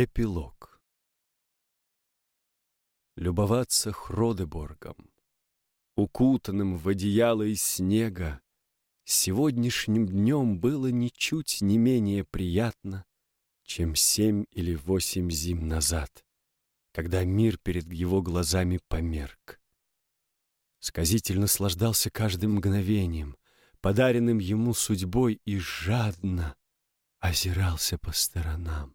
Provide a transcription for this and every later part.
Эпилог Любоваться Хродеборгом, укутанным в одеяло из снега, сегодняшним днем было ничуть не менее приятно, чем семь или восемь зим назад, когда мир перед его глазами померк. Сказитель наслаждался каждым мгновением, подаренным ему судьбой, и жадно озирался по сторонам.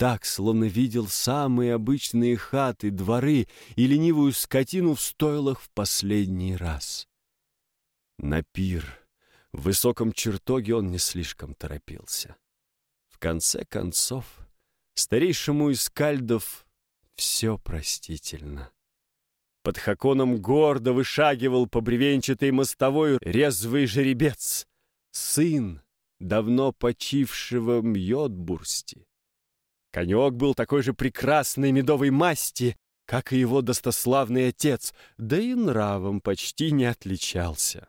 Так, словно видел самые обычные хаты, дворы и ленивую скотину в стойлах в последний раз. На пир в высоком чертоге он не слишком торопился. В конце концов, старейшему из кальдов все простительно. Под хаконом гордо вышагивал по бревенчатой мостовой резвый жеребец, сын давно почившего Мьотбурсти. Конек был такой же прекрасной медовой масти, как и его достославный отец, да и нравом почти не отличался.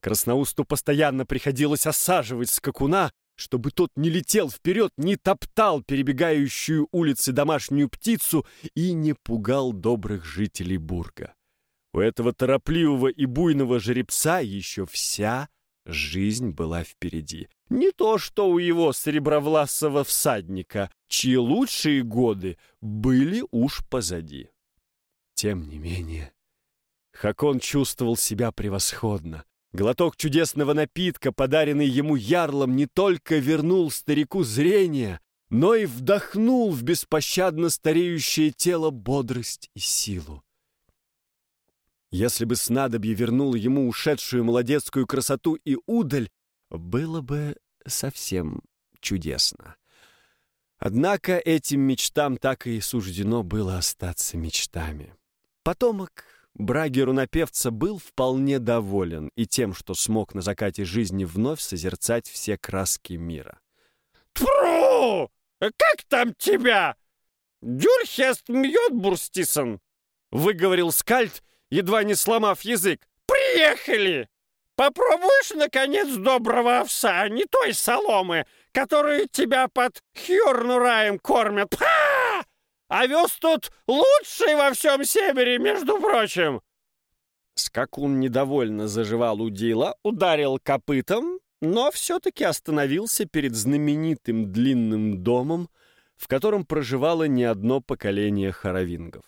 Красноусту постоянно приходилось осаживать скакуна, чтобы тот не летел вперед, не топтал перебегающую улицы домашнюю птицу и не пугал добрых жителей Бурга. У этого торопливого и буйного жеребца еще вся жизнь была впереди. Не то, что у его серебровласого всадника, чьи лучшие годы были уж позади. Тем не менее, Хакон чувствовал себя превосходно. Глоток чудесного напитка, подаренный ему ярлом, не только вернул старику зрение, но и вдохнул в беспощадно стареющее тело бодрость и силу. Если бы снадобье вернуло ему ушедшую молодецкую красоту и удаль, было бы совсем чудесно. Однако этим мечтам так и суждено было остаться мечтами. Потомок Брагеру-напевца был вполне доволен и тем, что смог на закате жизни вновь созерцать все краски мира. «Тфру! Как там тебя? Дюрхест Мьотбурстисон!» — выговорил Скальд, едва не сломав язык. «Приехали! Попробуешь, наконец, доброго овса, а не той соломы, которую тебя под Хьорнураем кормят? Па! Овес тут лучший во всем севере, между прочим!» Скакун недовольно заживал удила, ударил копытом, но все-таки остановился перед знаменитым длинным домом, в котором проживало не одно поколение хоровингов.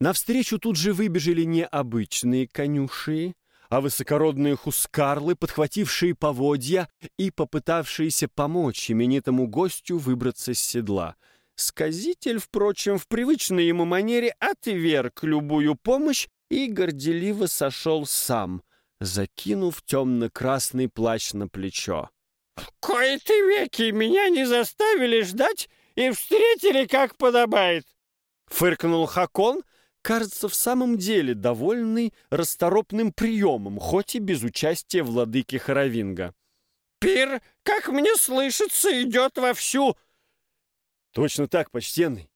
Навстречу тут же выбежали не обычные конюши, а высокородные хускарлы, подхватившие поводья и попытавшиеся помочь именитому гостю выбраться с седла. Сказитель, впрочем, в привычной ему манере отверг любую помощь и горделиво сошел сам, закинув темно-красный плащ на плечо. «В кои-то веки меня не заставили ждать и встретили, как подобает!» Фыркнул Хакон, кажется, в самом деле довольный расторопным приемом, хоть и без участия владыки Хоровинга. «Пир, как мне слышится, идет вовсю!» «Точно так, почтенный!»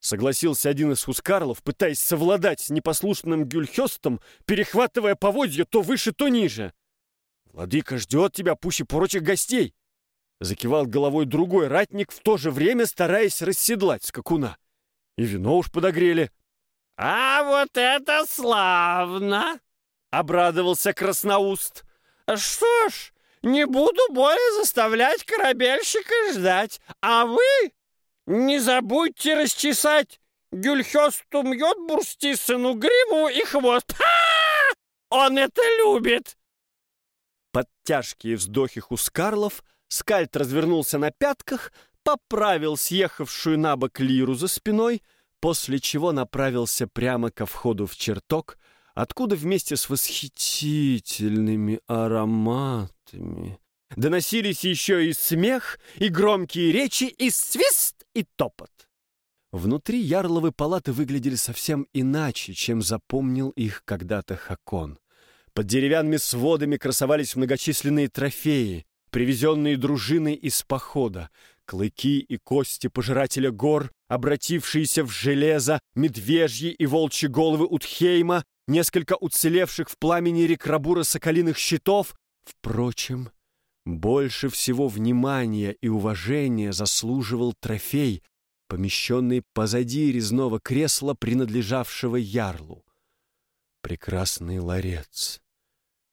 Согласился один из хускарлов, пытаясь совладать с непослушным Гюльхёстом, перехватывая поводья то выше, то ниже. «Владыка ждет тебя пуще прочих гостей!» Закивал головой другой ратник, в то же время стараясь расседлать скакуна. «И вино уж подогрели!» «А вот это славно!» — обрадовался Красноуст. «Что ж, не буду более заставлять корабельщика ждать, а вы не забудьте расчесать Гюльхёсту Мьотбурстисену гриву и хвост. Ха! Он это любит!» Под тяжкие вздохи Хускарлов скальд развернулся на пятках, поправил съехавшую на бок лиру за спиной — после чего направился прямо ко входу в чертог, откуда вместе с восхитительными ароматами доносились еще и смех, и громкие речи, и свист, и топот. Внутри ярловы палаты выглядели совсем иначе, чем запомнил их когда-то Хакон. Под деревянными сводами красовались многочисленные трофеи, привезенные дружиной из похода, клыки и кости пожирателя гор, обратившиеся в железо, медвежьи и волчьи головы Утхейма, несколько уцелевших в пламени рекрабура соколиных щитов. Впрочем, Больше всего внимания и уважения заслуживал трофей, помещенный позади резного кресла, принадлежавшего ярлу. Прекрасный ларец,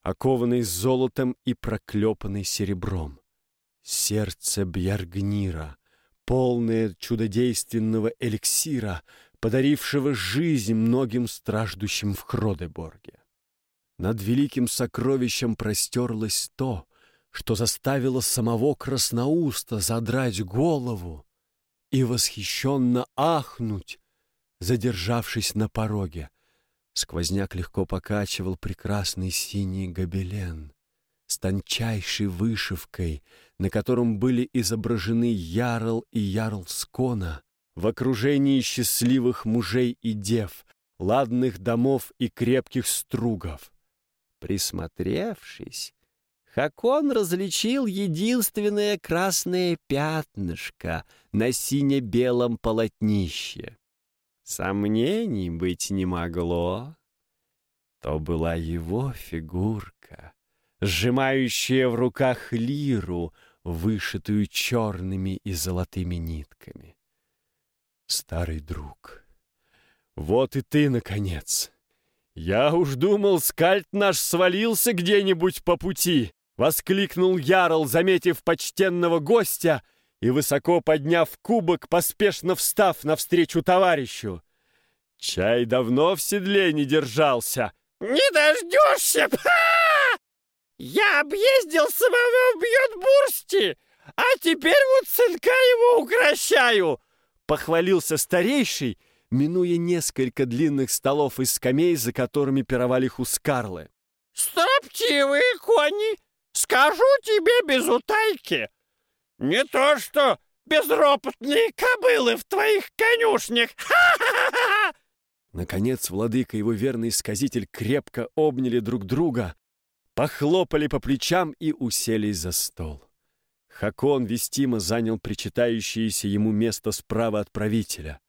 окованный золотом и проклепанный серебром. Сердце Бьяргнира, полное чудодейственного эликсира, подарившего жизнь многим страждущим в Хродеборге. Над великим сокровищем простерлось то, что заставило самого Красноуста задрать голову и восхищенно ахнуть, задержавшись на пороге. Сквозняк легко покачивал прекрасный синий гобелен с тончайшей вышивкой, на котором были изображены Ярл и Ярл Скона в окружении счастливых мужей и дев, ладных домов и крепких стругов. Присмотревшись, Хакон различил единственное красное пятнышко на сине-белом полотнище. Сомнений быть не могло. То была его фигурка, сжимающая в руках лиру, вышитую черными и золотыми нитками. Старый друг, вот и ты, наконец. Я уж думал, скальд наш свалился где-нибудь по пути. Воскликнул Ярл, заметив почтенного гостя, и, высоко подняв кубок, поспешно встав навстречу товарищу. Чай давно в седле не держался. «Не дождешься! Я объездил самого Бьетбурсти, а теперь вот сынка его укращаю!» Похвалился старейший, минуя несколько длинных столов и скамей, за которыми пировали хускарлы. «Строптивые кони! Скажу тебе без утайки. Не то что безропотные кобылы в твоих конюшнях. Ха-ха-ха! Наконец владыка и его верный сказитель крепко обняли друг друга, похлопали по плечам и уселись за стол. Хакон вестимо занял причитающееся ему место справа от правителя,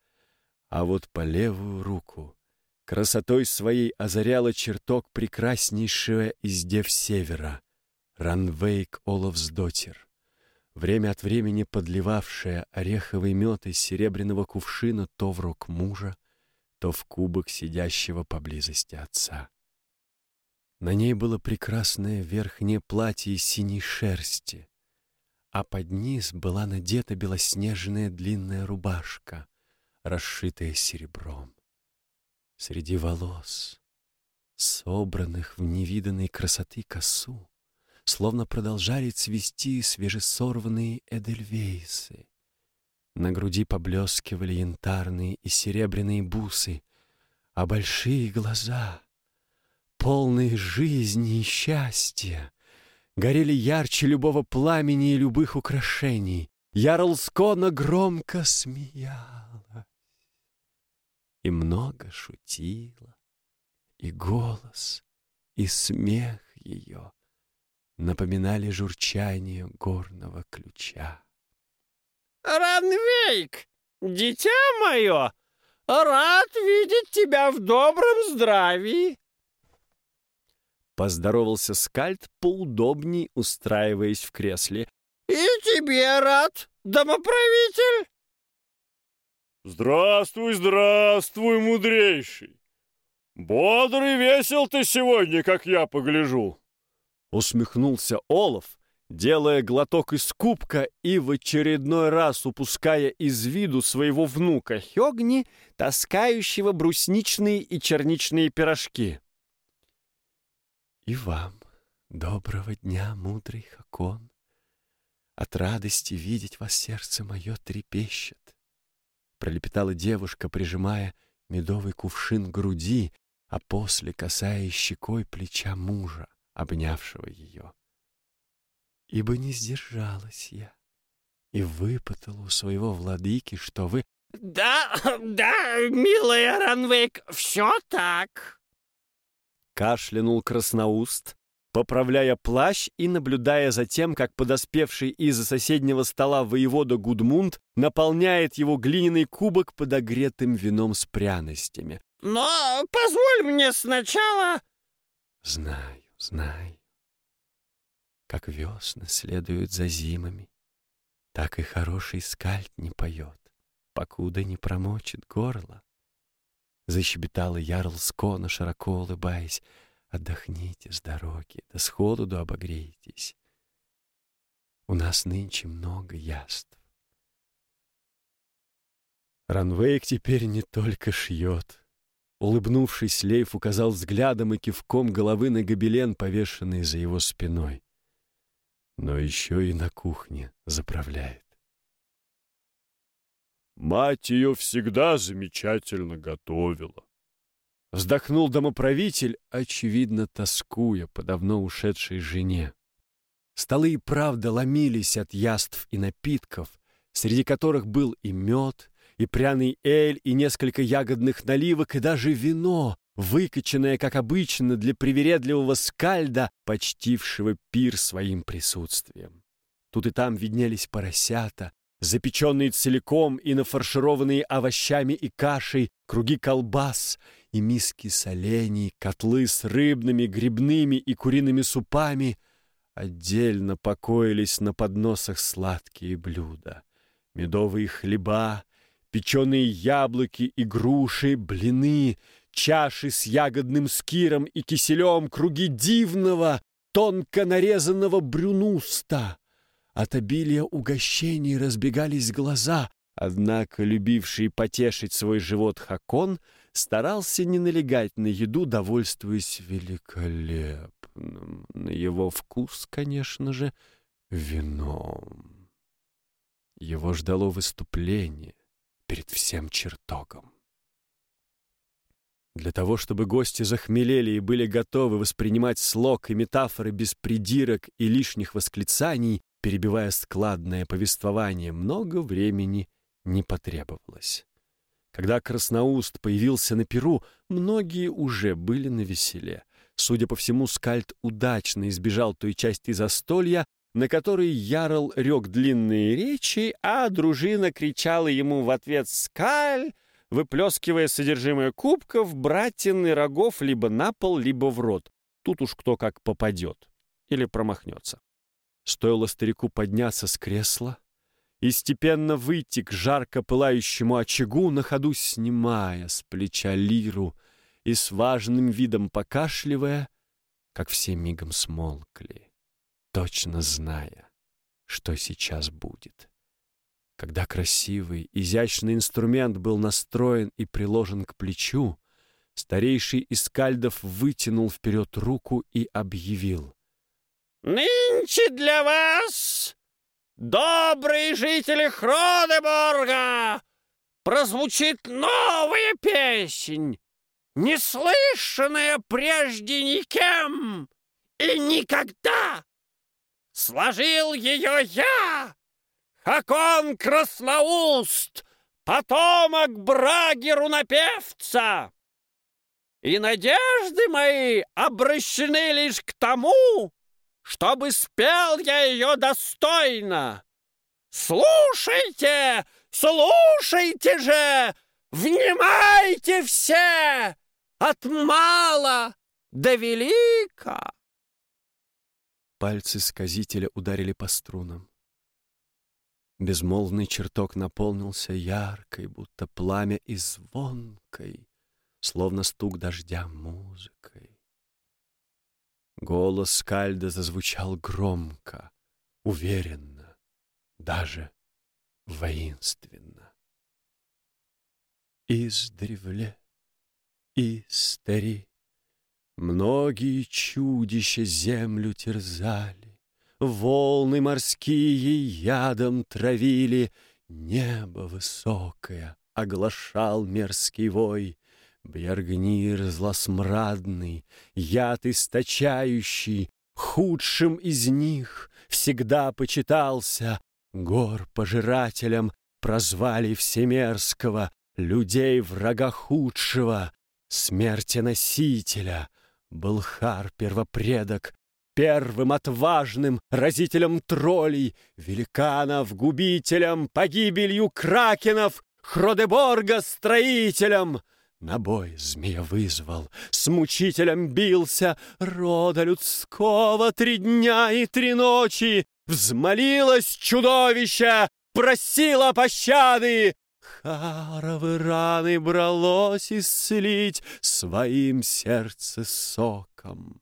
а вот по левую руку красотой своей озаряла чертог прекраснейшего из дев севера, Ранвейк Оловсдотер, время от времени подливавшая ореховый мед из серебряного кувшина то в рог мужа, то в кубок сидящего поблизости отца. На ней было прекрасное верхнее платье из синей шерсти, а под низ была надета белоснежная длинная рубашка, расшитая серебром. Среди волос, собранных в невиданной красоты косу, словно продолжали цвести свежесорванные эдельвейсы. На груди поблескивали янтарные и серебряные бусы, а большие глаза, полные жизни и счастья, горели ярче любого пламени и любых украшений. Ярлскона громко смеялась и много шутила, и голос, и смех ее напоминали журчание горного ключа. «Ранвейк, дитя мое, рад видеть тебя в добром здравии!» Поздоровался скальд, поудобней устраиваясь в кресле. «И тебе рад, домоправитель!» «Здравствуй, здравствуй, мудрейший! Бодрый весел ты сегодня, как я погляжу!» Усмехнулся Олаф, делая глоток из кубка и в очередной раз упуская из виду своего внука Хёгни, таскающего брусничные и черничные пирожки. «И вам доброго дня, мудрый Хакон! От радости видеть вас сердце мое трепещет!» Пролепетала девушка, прижимая медовый кувшин к груди, а после касаясь щекой плеча мужа обнявшего ее. Ибо не сдержалась я и выпытала у своего владыки, что вы... «Да, да, милая Ранвейк, все так!» Кашлянул красноуст, поправляя плащ и наблюдая за тем, как подоспевший из-за соседнего стола воевода Гудмунд наполняет его глиняный кубок подогретым вином с пряностями. «Но позволь мне сначала...» «Знаю, знаю. Как весны следуют за зимами, Так и хороший скальд не поет, Покуда не промочит горло. Защебетала ярл скона, широко улыбаясь. Отдохните с дороги, да с холоду обогрейтесь. У нас нынче много яств. Ранвейк теперь не только шьет. Улыбнувшись, Лейф указал взглядом и кивком головы на гобелен, повешенный за его спиной. Но еще и на кухне заправляет. Мать ее всегда замечательно готовила. Вздохнул домоправитель, очевидно, тоскуя по давно ушедшей жене. Столы и правда ломились от яств и напитков, среди которых был и мед, и пряный эль, и несколько ягодных наливок, и даже вино, выкачанное, как обычно, для привередливого скальда, почтившего пир своим присутствием. Тут и там виднелись поросята, запеченные целиком и нафаршированные овощами и кашей, круги колбас и миски солений, котлы с рыбными, грибными и куриными супами. Отдельно покоились на подносах сладкие блюда. Медовые хлеба, печеные яблоки и груши, блины, чаши с ягодным скиром и киселем, круги дивного, тонко нарезанного брюнуста — от обилия угощений разбегались глаза, однако любивший потешить свой живот Хакон старался не налегать на еду, довольствуясь великолепным, на его вкус, конечно же, вином. Его ждало выступление перед всем чертогом. Для того, чтобы гости захмелели и были готовы воспринимать слог и метафоры без придирок и лишних восклицаний, перебивая складное повествование, много времени не потребовалось. Когда Красноуст появился на Перу, многие уже были на веселе. Судя по всему, Скальд удачно избежал той части застолья, на которой Ярл рёк длинные речи, а дружина кричала ему в ответ «Скаль!», выплескивая содержимое кубков, братин и рогов либо на пол, либо в рот. Тут уж кто как попадет или промахнется. Стоило старику подняться с кресла и степенно выйти к жарко пылающему очагу, на ходу снимая с плеча лиру и с важным видом покашливая, как все мигом смолкли, точно зная, что сейчас будет. Когда красивый, изящный инструмент был настроен и приложен к плечу, старейший из скальдов вытянул вперед руку и объявил. Нынче для вас, добрые жители Хронеборга, прозвучит новая песнь, не слышанная прежде никем и никогда. Сложил ее я, Хакон Красноуст, потомок Браги Рунопевца. И надежды мои обращены лишь к тому, чтобы спел я ее достойно. Слушайте, слушайте же, внимайте все, от мала до велика. Пальцы сказителя ударили по струнам. Безмолвный чертог наполнился яркой, будто пламя и звонкой, словно стук дождя музыкой. Голос Скальда зазвучал громко, уверенно, даже воинственно. Издревле и стари Многие чудища землю терзали, Волны морские ядом травили, Небо высокое оглашал мерзкий вой, Бьяргнир злосмрадный, яд источающий, Худшим из них всегда почитался. Гор пожирателям прозвали всемерского, Людей врага худшего, смерти носителя. Был Хар первопредок, первым отважным разителем троллей, великанов, губителем, погибелью кракенов, Хродеборга строителем — На бой змея вызвал, с мучителем бился, Рода людского три дня и три ночи. Взмолилось чудовище, просило пощады. Харовы раны бралось исцелить Своим сердце соком.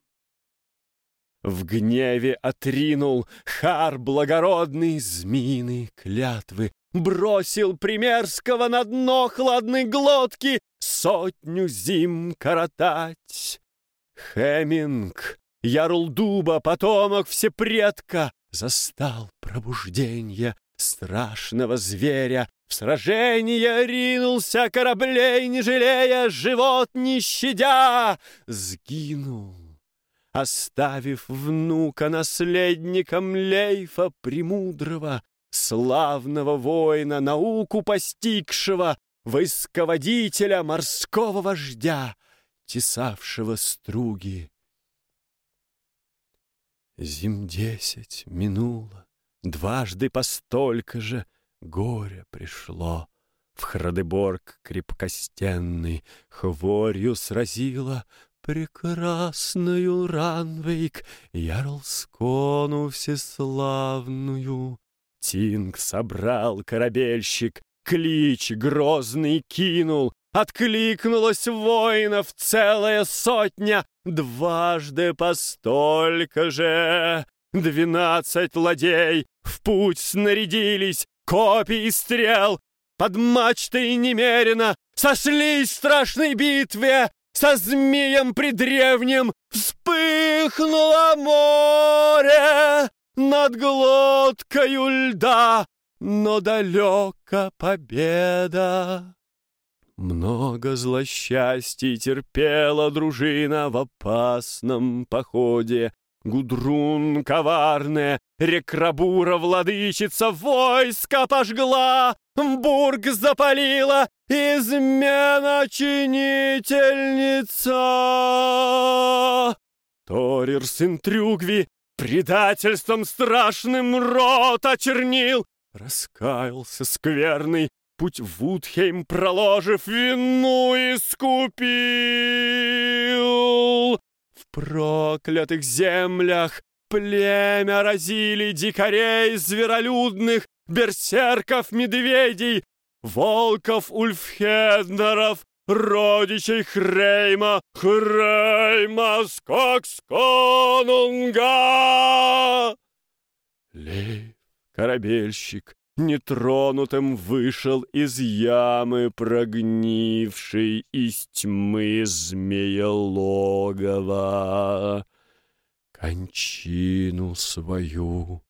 В гневе отринул Хар благородный змеиные клятвы, Бросил примерского на дно хладной глотки Сотню зим коротать. Хеминг, ярл дуба, потомок всепредка, Застал пробуждение страшного зверя, В сражение ринулся кораблей, не жалея, Живот не щадя, сгинул оставив внука наследником Лейфа Премудрого, славного воина, науку постигшего, войсководителя, морского вождя, тесавшего струги. Зим десять минуло, дважды постолько же горе пришло. В Храдеборг крепкостенный хворью сразила прекрасную Ранвейк, Ярлскону всеславную. Тинг собрал корабельщик, клич грозный кинул, Откликнулась воинов целая сотня, Дважды по столько же. Двенадцать ладей в путь снарядились, Копий и стрел. Под мачтой немерено. Сошлись в страшной битве, со змеем предревним вспыхнуло море над глоткою льда, но далека победа. Много злосчастий терпела дружина в опасном походе. Гудрун коварная, Рекрабура владычица войска пожгла, Бург запалила измена чинительница. Торир сын Трюгви предательством страшным рот очернил, Раскаялся скверный, путь в Вудхейм проложив, Вину искупил. В проклятых землях племя разили дикарей зверолюдных, берсерков, медведей, волков, ульфхеднеров, родичей Хрейма, Хрейма, Скоксконунга! Лейв, корабельщик, нетронутым вышел из ямы прогнившей из тьмы змеелогова. Кончину свою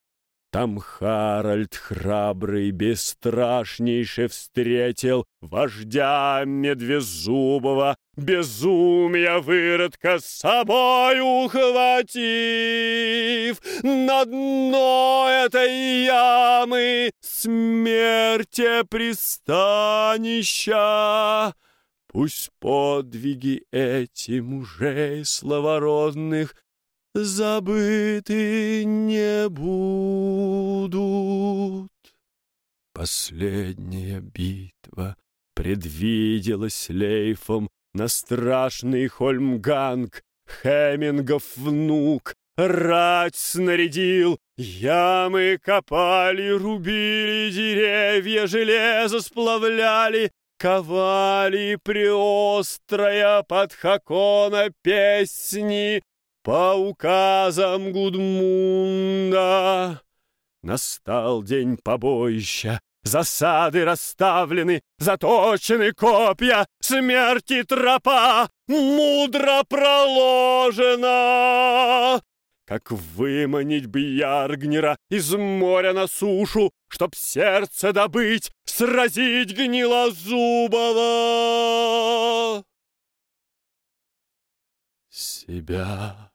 там Харальд храбрый, бесстрашнейше встретил Вождя Медвезубова, безумия выродка с собой ухватив. На дно этой ямы смерти пристанища. Пусть подвиги эти мужей словородных забыты не будут. Последняя битва предвиделась Лейфом на страшный Хольмганг. Хемингов внук рать снарядил, ямы копали, рубили деревья, железо сплавляли, ковали преострая под Хакона песни по указам Гудмунда. Настал день побоища, засады расставлены, заточены копья, смерти тропа мудро проложена. Как выманить Бьяргнера из моря на сушу, Чтоб сердце добыть, сразить гнилозубого. Себя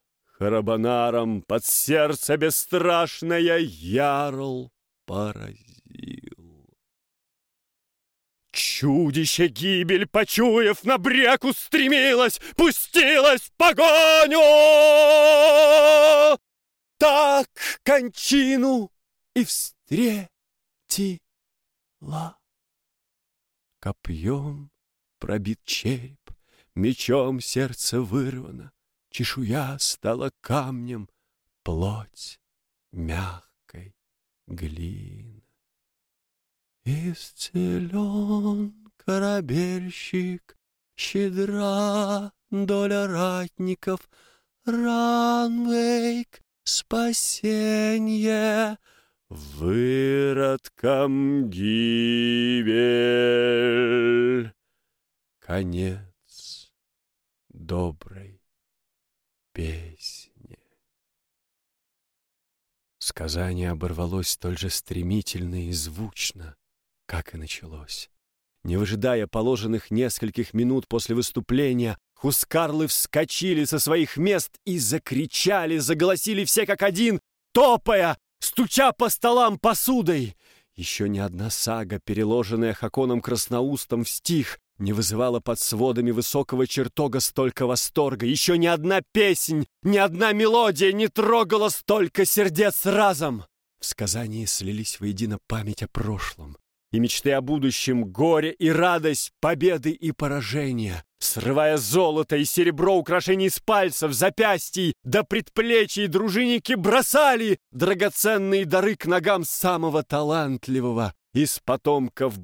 Карабанаром под сердце бесстрашное ярл поразил. Чудище гибель, почуяв, на брег устремилась, пустилась в погоню! Так кончину и встретила. Копьем пробит череп, Мечом сердце вырвано, Чешуя стала камнем, Плоть мягкой глиной. Исцелен корабельщик, Щедра доля ратников, Ранвейк, спасенье — Выродкам гибель. Конец доброй песни. Сказание оборвалось столь же стремительно и звучно, как и началось. Не выжидая положенных нескольких минут после выступления, Хускарлы вскочили со своих мест и закричали, заголосили все как один, топая, стуча по столам посудой. Еще ни одна сага, переложенная Хаконом Красноустом в стих, не вызывала под сводами высокого чертога столько восторга. Еще ни одна песнь, ни одна мелодия не трогала столько сердец разом. В сказании слились воедино память о прошлом, и мечты о будущем, горе и радость, победы и поражения, срывая золото и серебро украшений с пальцев, запястий до предплечий, дружинники бросали драгоценные дары к ногам самого талантливого из потомков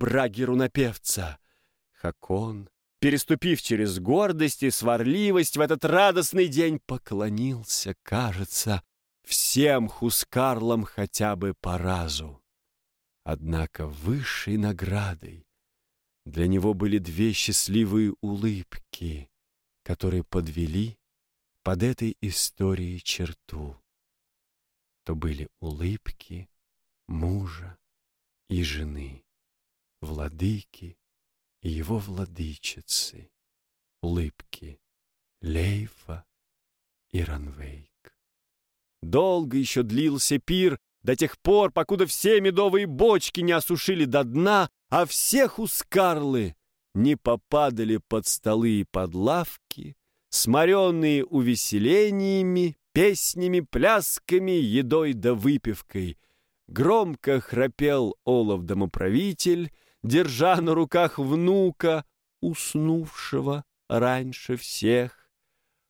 Брагеру-напевца. Хакон, переступив через гордость и сварливость, в этот радостный день поклонился, кажется, всем хускарлам хотя бы по разу. Однако высшей наградой для него были две счастливые улыбки, которые подвели под этой историей черту. То были улыбки мужа и жены, владыки и его владычицы, улыбки Лейфа и Ранвейк. Долго еще длился пир, до тех пор, покуда все медовые бочки не осушили до дна, а все хускарлы не попадали под столы и под лавки, сморенные увеселениями, песнями, плясками, едой да выпивкой. Громко храпел Олов-домоправитель, держа на руках внука, уснувшего раньше всех.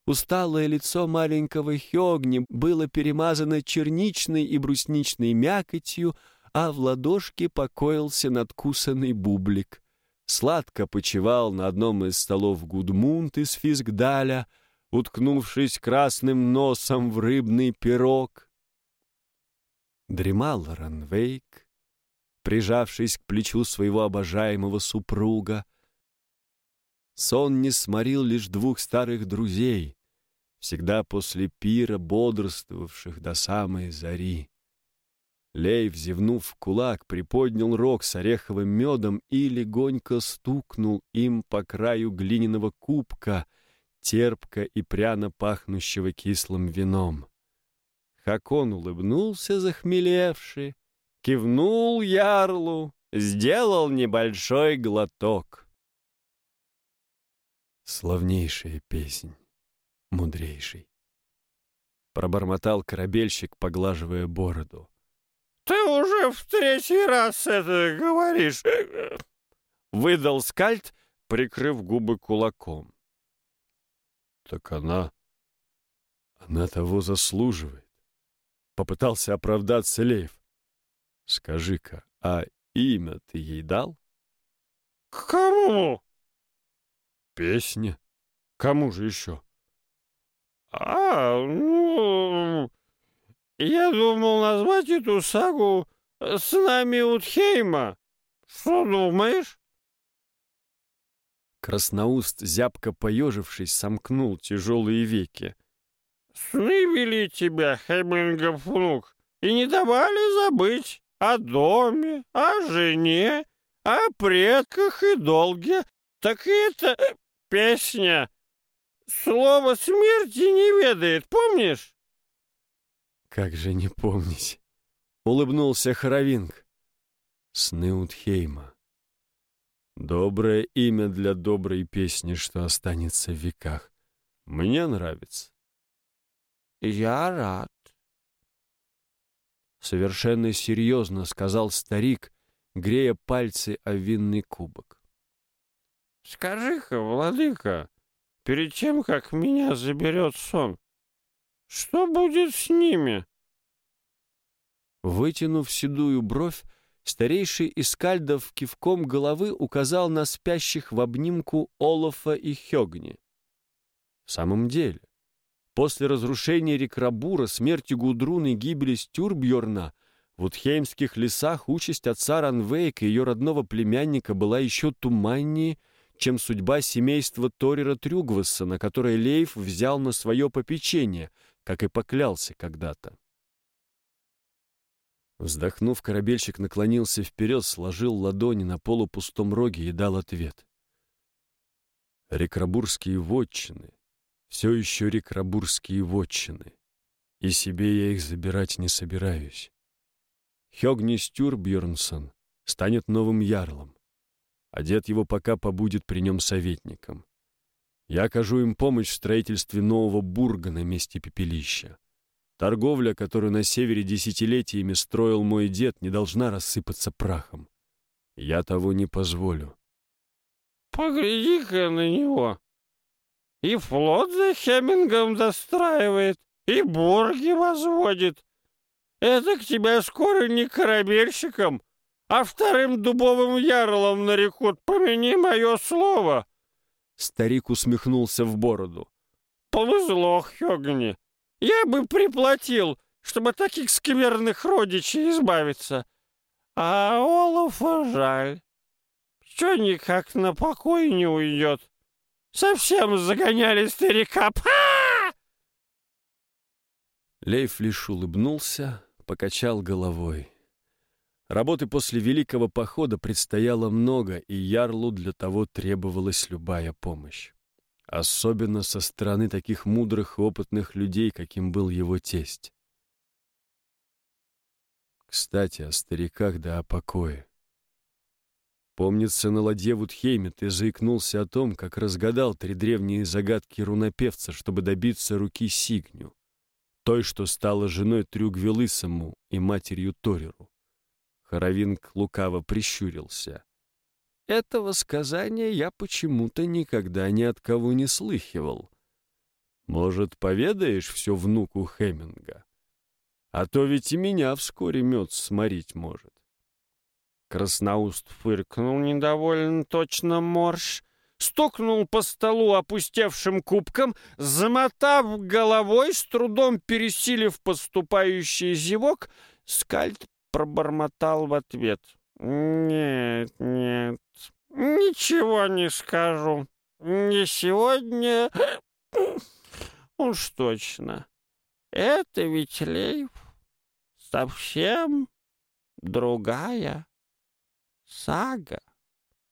Усталое лицо маленького Хёгни было перемазано черничной и брусничной мякотью, а в ладошке покоился надкусанный бублик. Сладко почевал на одном из столов Гудмунд из Физгдаля, уткнувшись красным носом в рыбный пирог. Дремал Ранвейк, прижавшись к плечу своего обожаемого супруга. Сон не сморил лишь двух старых друзей, всегда после пира бодрствовавших до самой зари. Лейв, зевнув в кулак, приподнял рог с ореховым медом и легонько стукнул им по краю глиняного кубка, терпко и пряно пахнущего кислым вином. Хакон улыбнулся, захмелевший, кивнул ярлу, сделал небольшой глоток. Славнейшая песнь мудрейший. Пробормотал корабельщик, поглаживая бороду. «Ты уже в третий раз это говоришь!» Выдал скальд, прикрыв губы кулаком. «Так она... она того заслуживает!» Попытался оправдаться Лев. «Скажи-ка, а имя ты ей дал?» «К кому?» «Песня. Кому же еще?» «А, ну... Я думал назвать эту сагу «Снами Утхейма». Что думаешь?» Красноуст, зябко поежившись, сомкнул тяжелые веки. «Сны вели тебя, Хемингов внук, и не давали забыть о доме, о жене, о предках и долге. Так это песня Слово смерти не ведает, помнишь? Как же не помнить? Улыбнулся Хоровинг. Сны Утхейма. Доброе имя для доброй песни, что останется в веках. Мне нравится. Я рад. Совершенно серьезно сказал старик, грея пальцы о винный кубок. Скажи-ка, владыка, перед тем, как меня заберет сон, что будет с ними?» Вытянув седую бровь, старейший из скальдов кивком головы указал на спящих в обнимку Олафа и Хёгни. В самом деле, после разрушения Рекрабура, смерти Гудруны и гибели Стюрбьорна в Утхеймских лесах участь отца Ранвейка и ее родного племянника была еще туманнее, чем судьба семейства Торера Трюгваса, на которое Лейф взял на свое попечение, как и поклялся когда-то. Вздохнув, корабельщик наклонился вперед, сложил ладони на полупустом роге и дал ответ. Рекрабурские вотчины, все еще рекрабурские вотчины, и себе я их забирать не собираюсь. Хёгни Стюрбьернсон станет новым ярлом, а дед его пока побудет при нем советником. Я окажу им помощь в строительстве нового бурга на месте пепелища. Торговля, которую на севере десятилетиями строил мой дед, не должна рассыпаться прахом. Я того не позволю. Погляди-ка на него. И флот за Хемингом достраивает, и борги возводит. Это к тебя скоро не корабельщиком, а вторым дубовым ярлом нарекут, помяни мое слово. Старик усмехнулся в бороду. Повезло, Хёгни. Я бы приплатил, чтобы таких скверных родичей избавиться. А Олафа жаль. Что никак на покой не уйдет? Совсем загоняли старика. Па! Лейф лишь улыбнулся, покачал головой. Работы после Великого Похода предстояло много, и Ярлу для того требовалась любая помощь. Особенно со стороны таких мудрых и опытных людей, каким был его тесть. Кстати, о стариках да о покое. Помнится, на ладье в Утхейме ты заикнулся о том, как разгадал три древние загадки рунопевца, чтобы добиться руки Сигню, той, что стала женой Трюгвелысому и матерью Тореру. Хоровинг лукаво прищурился. Этого сказания я почему-то никогда ни от кого не слыхивал. Может, поведаешь все внуку Хеминга? А то ведь и меня вскоре мед сморить может. Красноуст фыркнул недовольно точно морж, стукнул по столу опустевшим кубком, замотав головой, с трудом пересилив поступающий зевок, скальд пробормотал в ответ. «Нет, нет, ничего не скажу. Не сегодня, уж точно. Это ведь Лейв совсем другая сага.